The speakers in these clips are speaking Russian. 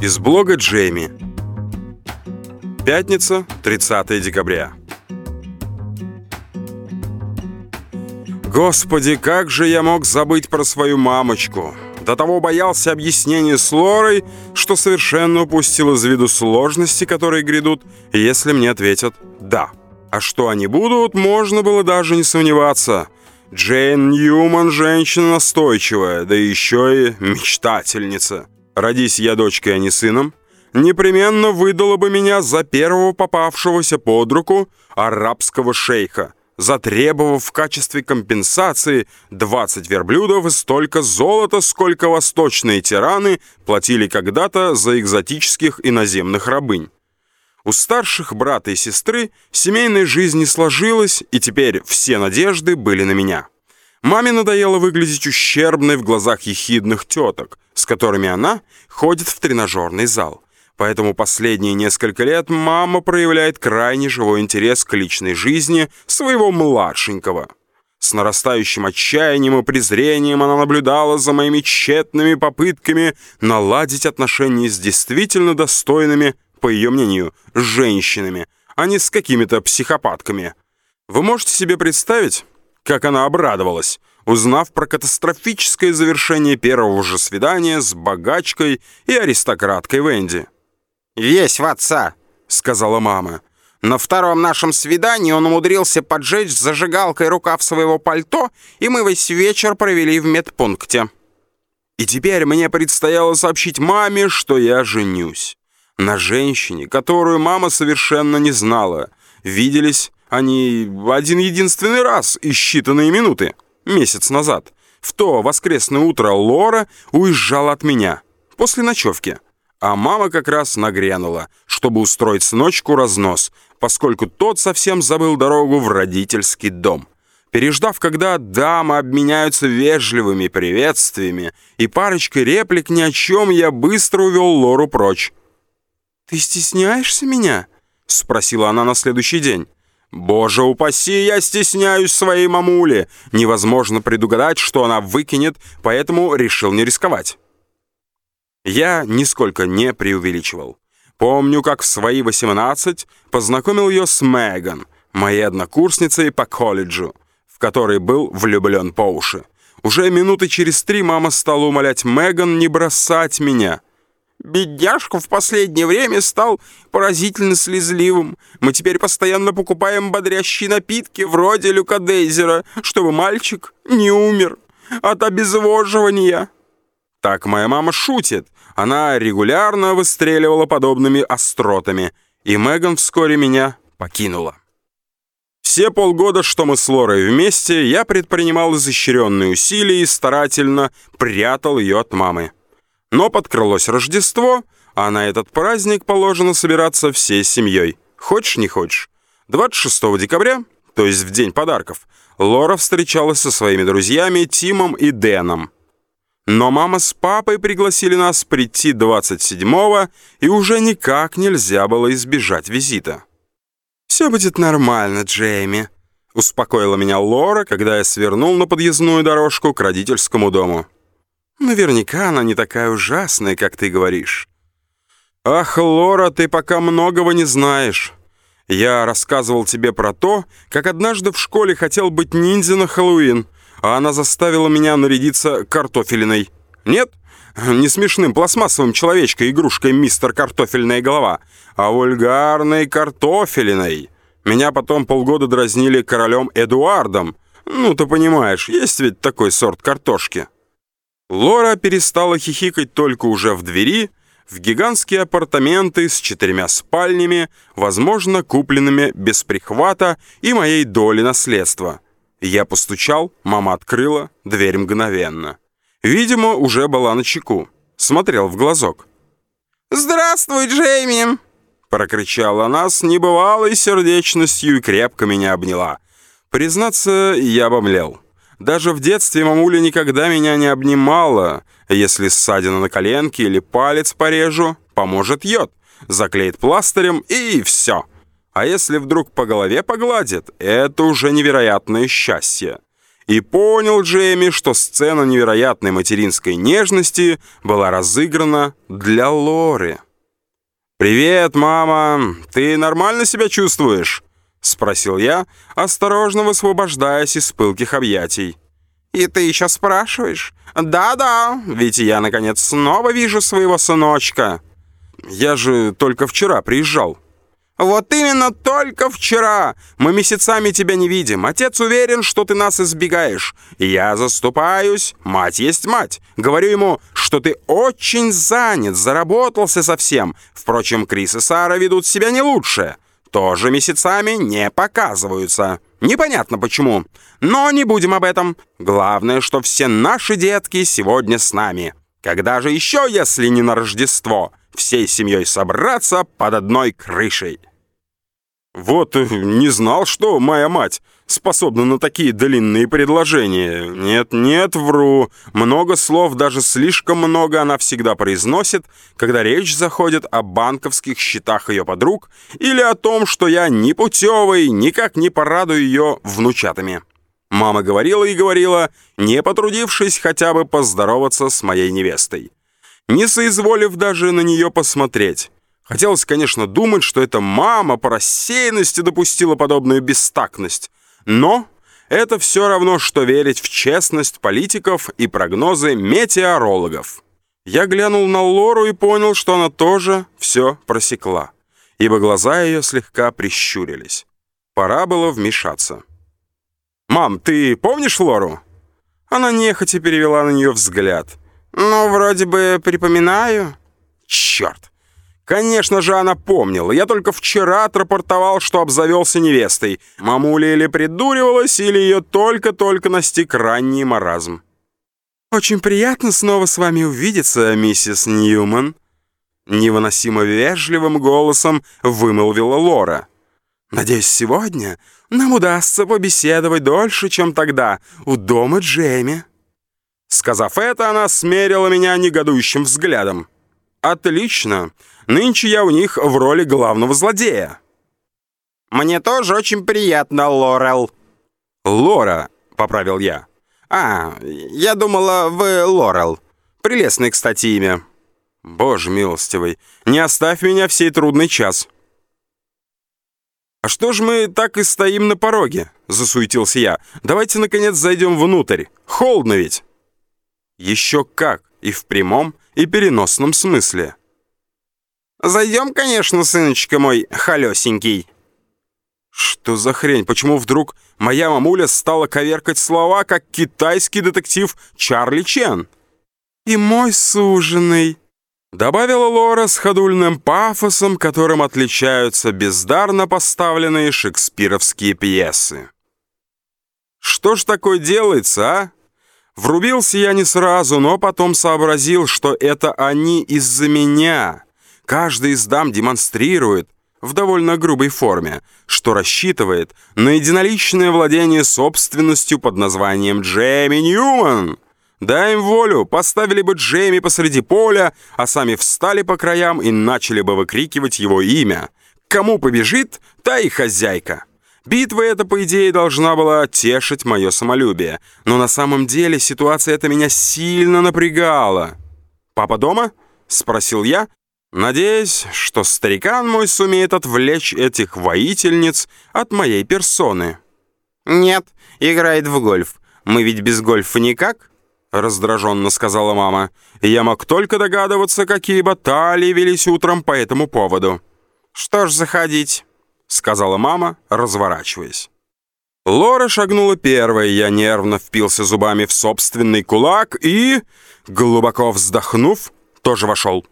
Из блога Джейми. Пятница, 30 декабря. Господи, как же я мог забыть про свою мамочку? До того боялся объяснения с Лорой, что совершенно упустил из виду сложности, которые грядут, если мне ответят «да». А что они будут, можно было даже не сомневаться. Джейн Ньюман – женщина настойчивая, да еще и мечтательница. Родись я дочкой, а не сыном, непременно выдала бы меня за первого попавшегося под руку арабского шейха, затребовав в качестве компенсации 20 верблюдов и столько золота, сколько восточные тираны платили когда-то за экзотических иноземных рабынь. У старших брата и сестры семейная жизнь не сложилась, и теперь все надежды были на меня. Маме надоело выглядеть ущербной в глазах ехидных теток, с которыми она ходит в тренажерный зал. Поэтому последние несколько лет мама проявляет крайне живой интерес к личной жизни своего младшенького. С нарастающим отчаянием и презрением она наблюдала за моими тщетными попытками наладить отношения с действительно достойными по ее мнению, женщинами, а не с какими-то психопатками. Вы можете себе представить, как она обрадовалась, узнав про катастрофическое завершение первого же свидания с богачкой и аристократкой Венди. «Весь в отца», — сказала мама. «На втором нашем свидании он умудрился поджечь зажигалкой рукав своего пальто, и мы весь вечер провели в медпункте». И теперь мне предстояло сообщить маме, что я женюсь на женщине, которую мама совершенно не знала. Виделись они один единственный раз и считанные минуты, месяц назад. В то воскресное утро Лора уезжала от меня после ночевки. А мама как раз нагрянула, чтобы устроить сыночку разнос, поскольку тот совсем забыл дорогу в родительский дом. Переждав, когда дамы обменяются вежливыми приветствиями и парочкой реплик ни о чем, я быстро увел Лору прочь. «Ты стесняешься меня?» — спросила она на следующий день. «Боже упаси, я стесняюсь своей мамули. Невозможно предугадать, что она выкинет, поэтому решил не рисковать». Я нисколько не преувеличивал. Помню, как в свои 18 познакомил ее с Меган, моей однокурсницей по колледжу, в которой был влюблен по уши. Уже минуты через три мама стала умолять Меган не бросать меня — Бедняжка в последнее время стал поразительно слезливым. Мы теперь постоянно покупаем бодрящие напитки вроде люкадейзера, чтобы мальчик не умер от обезвоживания. Так моя мама шутит. Она регулярно выстреливала подобными остротами, и Меган вскоре меня покинула. Все полгода, что мы с Лорой вместе, я предпринимал изощренные усилия и старательно прятал ее от мамы. Но подкрылось Рождество, а на этот праздник положено собираться всей семьей. Хочешь, не хочешь. 26 декабря, то есть в день подарков, Лора встречалась со своими друзьями Тимом и Дэном. Но мама с папой пригласили нас прийти 27-го, и уже никак нельзя было избежать визита. «Все будет нормально, Джейми», — успокоила меня Лора, когда я свернул на подъездную дорожку к родительскому дому. Наверняка она не такая ужасная, как ты говоришь. Ах, Лора, ты пока многого не знаешь. Я рассказывал тебе про то, как однажды в школе хотел быть ниндзя на Хэллоуин, а она заставила меня нарядиться картофелиной. Нет? Не смешным пластмассовым человечкой, игрушкой мистер Картофельная голова, а вульгарной картофелиной. Меня потом полгода дразнили королем Эдуардом. Ну, ты понимаешь, есть ведь такой сорт картошки. Лора перестала хихикать только уже в двери, в гигантские апартаменты с четырьмя спальнями, возможно, купленными без прихвата и моей доли наследства. Я постучал, мама открыла, дверь мгновенно. Видимо, уже была на чеку. Смотрел в глазок. «Здравствуй, Джейми!» Прокричала она с небывалой сердечностью и крепко меня обняла. Признаться, я обомлел. Даже в детстве мамуля никогда меня не обнимала. Если ссадина на коленке или палец порежу, поможет йод. Заклеит пластырем и все. А если вдруг по голове погладит, это уже невероятное счастье. И понял Джейми, что сцена невероятной материнской нежности была разыграна для Лоры. «Привет, мама! Ты нормально себя чувствуешь?» — спросил я, осторожно высвобождаясь из пылких объятий. «И ты еще спрашиваешь? Да-да, ведь я, наконец, снова вижу своего сыночка». «Я же только вчера приезжал». «Вот именно только вчера! Мы месяцами тебя не видим. Отец уверен, что ты нас избегаешь. Я заступаюсь. Мать есть мать. Говорю ему, что ты очень занят, заработался совсем. Впрочем, Крис и Сара ведут себя не лучше. Тоже месяцами не показываются. Непонятно почему. Но не будем об этом. Главное, что все наши детки сегодня с нами. Когда же еще, если не на Рождество?» всей семьей собраться под одной крышей. Вот э, не знал, что моя мать способна на такие длинные предложения. Нет, нет, вру. Много слов, даже слишком много она всегда произносит, когда речь заходит о банковских счетах ее подруг или о том, что я непутевый, никак не порадую ее внучатами. Мама говорила и говорила, не потрудившись хотя бы поздороваться с моей невестой не соизволив даже на нее посмотреть. Хотелось, конечно, думать, что это мама по рассеянности допустила подобную бестактность. Но это все равно, что верить в честность политиков и прогнозы метеорологов. Я глянул на Лору и понял, что она тоже все просекла, ибо глаза ее слегка прищурились. Пора было вмешаться. «Мам, ты помнишь Лору?» Она нехотя перевела на нее взгляд – «Ну, вроде бы припоминаю». «Черт! Конечно же, она помнила. Я только вчера отрапортовал, что обзавелся невестой. Мамуля или придуривалась, или ее только-только настиг ранний маразм». «Очень приятно снова с вами увидеться, миссис Ньюман», — невыносимо вежливым голосом вымолвила Лора. «Надеюсь, сегодня нам удастся побеседовать дольше, чем тогда у дома Джейми». Сказав это, она смерила меня негодующим взглядом. «Отлично. Нынче я у них в роли главного злодея». «Мне тоже очень приятно, Лорел». «Лора», — поправил я. «А, я думала, вы Лорел. Прелестное, кстати, имя». «Боже милостивый, не оставь меня в сей трудный час». «А что ж мы так и стоим на пороге?» — засуетился я. «Давайте, наконец, зайдем внутрь. Холодно ведь». Еще как, и в прямом, и переносном смысле. «Зайдем, конечно, сыночка мой, холесенький». Что за хрень? Почему вдруг моя мамуля стала коверкать слова, как китайский детектив Чарли Чен? «И мой суженый», — добавила Лора с ходульным пафосом, которым отличаются бездарно поставленные шекспировские пьесы. «Что ж такое делается, а?» Врубился я не сразу, но потом сообразил, что это они из-за меня. Каждый из дам демонстрирует, в довольно грубой форме, что рассчитывает на единоличное владение собственностью под названием Джейми Ньюман. Дай им волю, поставили бы Джейми посреди поля, а сами встали по краям и начали бы выкрикивать его имя. Кому побежит, та и хозяйка. Битва эта, по идее, должна была тешить мое самолюбие. Но на самом деле ситуация эта меня сильно напрягала. «Папа дома?» — спросил я, надеясь, что старикан мой сумеет отвлечь этих воительниц от моей персоны. «Нет, играет в гольф. Мы ведь без гольфа никак?» — раздраженно сказала мама. Я мог только догадываться, какие баталии велись утром по этому поводу. «Что ж, заходить». — сказала мама, разворачиваясь. Лора шагнула первой, я нервно впился зубами в собственный кулак и, глубоко вздохнув, тоже вошел.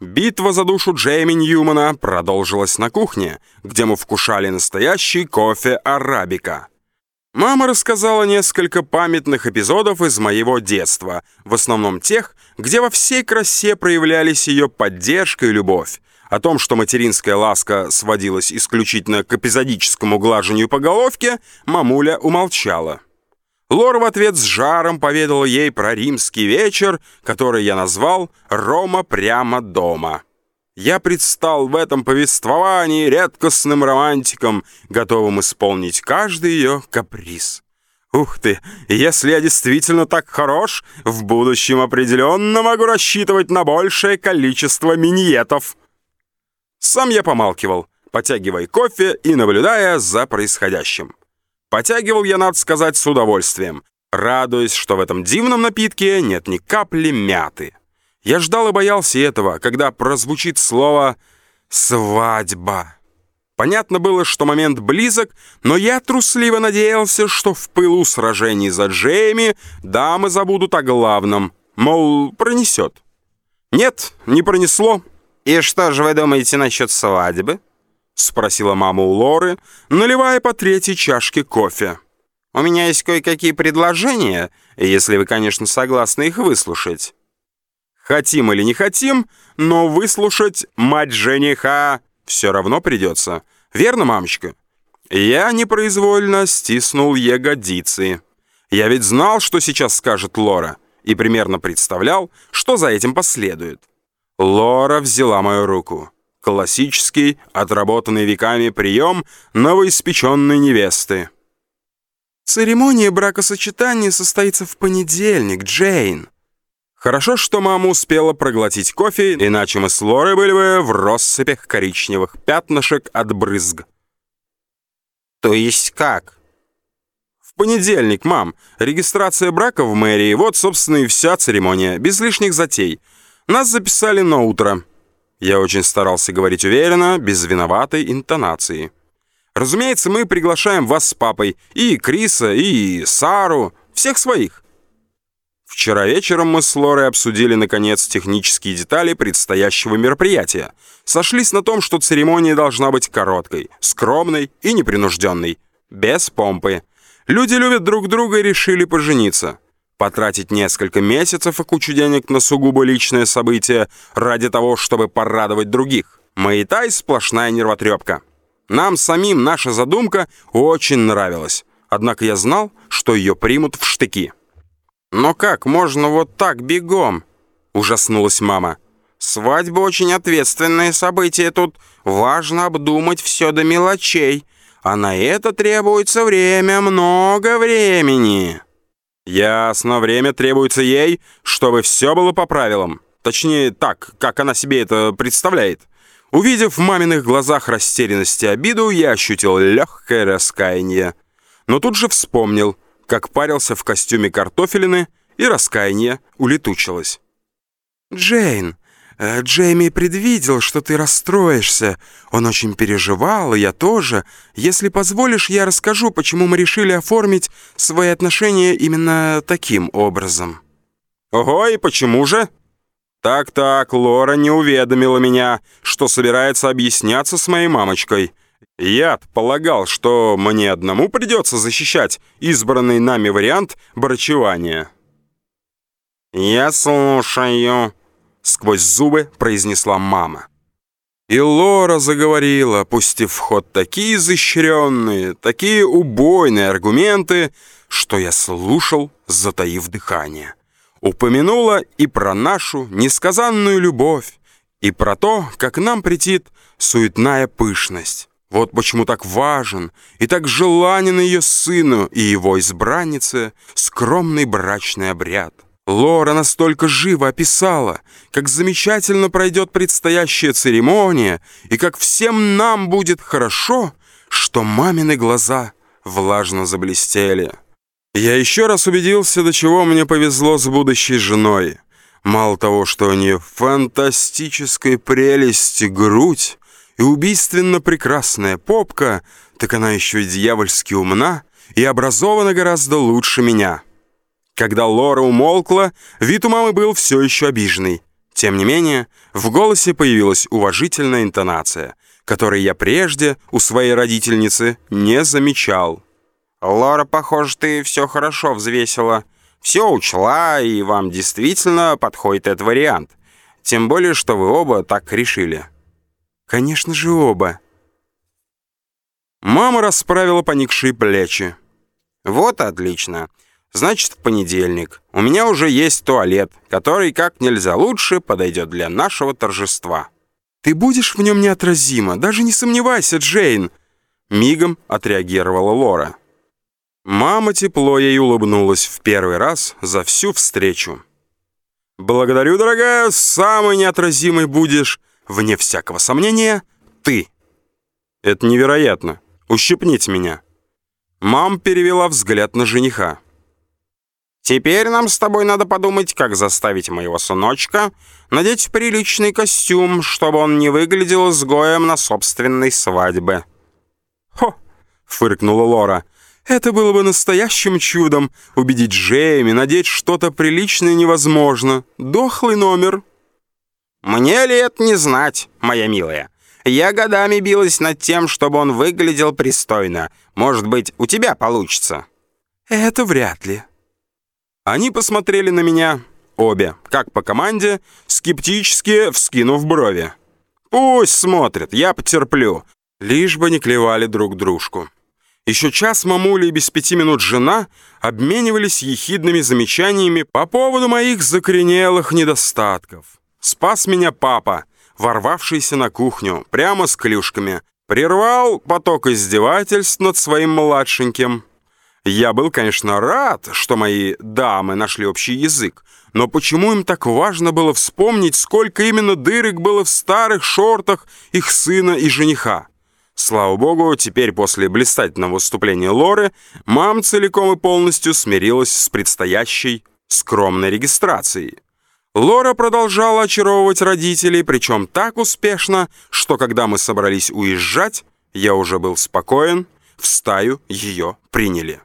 Битва за душу Джейми Ньюмана продолжилась на кухне, где мы вкушали настоящий кофе арабика. Мама рассказала несколько памятных эпизодов из моего детства, в основном тех, где во всей красе проявлялись ее поддержка и любовь, о том, что материнская ласка сводилась исключительно к эпизодическому глажению по головке, мамуля умолчала. Лор в ответ с жаром поведала ей про римский вечер, который я назвал «Рома прямо дома». Я предстал в этом повествовании редкостным романтиком, готовым исполнить каждый ее каприз. Ух ты, если я действительно так хорош, в будущем определенно могу рассчитывать на большее количество миньетов. Сам я помалкивал, потягивая кофе и наблюдая за происходящим. Потягивал я, надо сказать, с удовольствием, радуясь, что в этом дивном напитке нет ни капли мяты. Я ждал и боялся этого, когда прозвучит слово «свадьба». Понятно было, что момент близок, но я трусливо надеялся, что в пылу сражений за Джейми дамы забудут о главном, мол, пронесет. Нет, не пронесло. «И что же вы думаете насчет свадьбы?» — спросила мама у Лоры, наливая по третьей чашке кофе. «У меня есть кое-какие предложения, если вы, конечно, согласны их выслушать». Хотим или не хотим, но выслушать мать жениха все равно придется. Верно, мамочка? Я непроизвольно стиснул ягодицы. Я ведь знал, что сейчас скажет Лора, и примерно представлял, что за этим последует. Лора взяла мою руку. Классический, отработанный веками прием новоиспеченной невесты. «Церемония бракосочетания состоится в понедельник, Джейн», Хорошо, что мама успела проглотить кофе, иначе мы с Лорой были бы в россыпях коричневых пятнышек от брызг. То есть как? В понедельник, мам. Регистрация брака в мэрии. Вот, собственно, и вся церемония. Без лишних затей. Нас записали на утро. Я очень старался говорить уверенно, без виноватой интонации. Разумеется, мы приглашаем вас с папой, и Криса, и Сару, всех своих. Вчера вечером мы с Лорой обсудили, наконец, технические детали предстоящего мероприятия. Сошлись на том, что церемония должна быть короткой, скромной и непринужденной, без помпы. Люди любят друг друга и решили пожениться. Потратить несколько месяцев и кучу денег на сугубо личное событие ради того, чтобы порадовать других. Маята сплошная нервотрепка. Нам самим наша задумка очень нравилась. Однако я знал, что ее примут в штыки. «Но как можно вот так бегом?» — ужаснулась мама. «Свадьба очень ответственное событие, тут важно обдумать все до мелочей, а на это требуется время, много времени». «Ясно, время требуется ей, чтобы все было по правилам. Точнее, так, как она себе это представляет». Увидев в маминых глазах растерянность и обиду, я ощутил легкое раскаяние. Но тут же вспомнил — как парился в костюме картофелины, и раскаяние улетучилось. «Джейн, Джейми предвидел, что ты расстроишься. Он очень переживал, и я тоже. Если позволишь, я расскажу, почему мы решили оформить свои отношения именно таким образом». «Ого, и почему же?» «Так-так, Лора не уведомила меня, что собирается объясняться с моей мамочкой. Я полагал, что мне одному придется защищать избранный нами вариант брачевания. «Я слушаю», — сквозь зубы произнесла мама. И Лора заговорила, пустив в ход такие изощренные, такие убойные аргументы, что я слушал, затаив дыхание. Упомянула и про нашу несказанную любовь, и про то, как нам претит суетная пышность. Вот почему так важен и так желанен ее сыну и его избраннице скромный брачный обряд. Лора настолько живо описала, как замечательно пройдет предстоящая церемония и как всем нам будет хорошо, что мамины глаза влажно заблестели. Я еще раз убедился, до чего мне повезло с будущей женой. Мало того, что у нее фантастической прелести грудь, и убийственно прекрасная попка, так она еще и дьявольски умна и образована гораздо лучше меня. Когда Лора умолкла, вид у мамы был все еще обиженный. Тем не менее, в голосе появилась уважительная интонация, которой я прежде у своей родительницы не замечал. «Лора, похоже, ты все хорошо взвесила. Все учла, и вам действительно подходит этот вариант. Тем более, что вы оба так решили». «Конечно же оба». Мама расправила поникшие плечи. «Вот отлично. Значит, в понедельник. У меня уже есть туалет, который как нельзя лучше подойдет для нашего торжества». «Ты будешь в нем неотразимо, даже не сомневайся, Джейн!» Мигом отреагировала Лора. Мама тепло ей улыбнулась в первый раз за всю встречу. «Благодарю, дорогая, самый неотразимый будешь, вне всякого сомнения, ты». «Это невероятно. Ущипните меня». Мам перевела взгляд на жениха. «Теперь нам с тобой надо подумать, как заставить моего сыночка надеть приличный костюм, чтобы он не выглядел изгоем на собственной свадьбе». «Хо!» — фыркнула Лора. «Это было бы настоящим чудом. Убедить Джейми надеть что-то приличное невозможно. Дохлый номер». «Мне ли это не знать, моя милая? Я годами билась над тем, чтобы он выглядел пристойно. Может быть, у тебя получится?» «Это вряд ли». Они посмотрели на меня, обе, как по команде, скептически вскинув брови. «Пусть смотрят, я потерплю, лишь бы не клевали друг дружку». Еще час мамуля и без пяти минут жена обменивались ехидными замечаниями по поводу моих закоренелых недостатков. Спас меня папа, ворвавшийся на кухню, прямо с клюшками, прервал поток издевательств над своим младшеньким. Я был, конечно, рад, что мои дамы нашли общий язык, но почему им так важно было вспомнить, сколько именно дырок было в старых шортах их сына и жениха? Слава богу, теперь после блистательного выступления Лоры мам целиком и полностью смирилась с предстоящей скромной регистрацией. Лора продолжала очаровывать родителей, причем так успешно, что когда мы собрались уезжать, я уже был спокоен, в стаю ее приняли.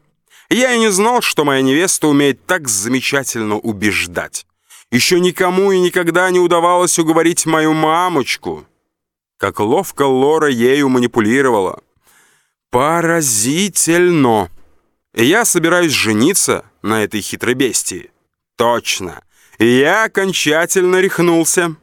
Я и не знал, что моя невеста умеет так замечательно убеждать. Еще никому и никогда не удавалось уговорить мою мамочку. Как ловко Лора ею манипулировала. Поразительно! Я собираюсь жениться на этой хитрой бестии. Точно! я окончательно рехнулся.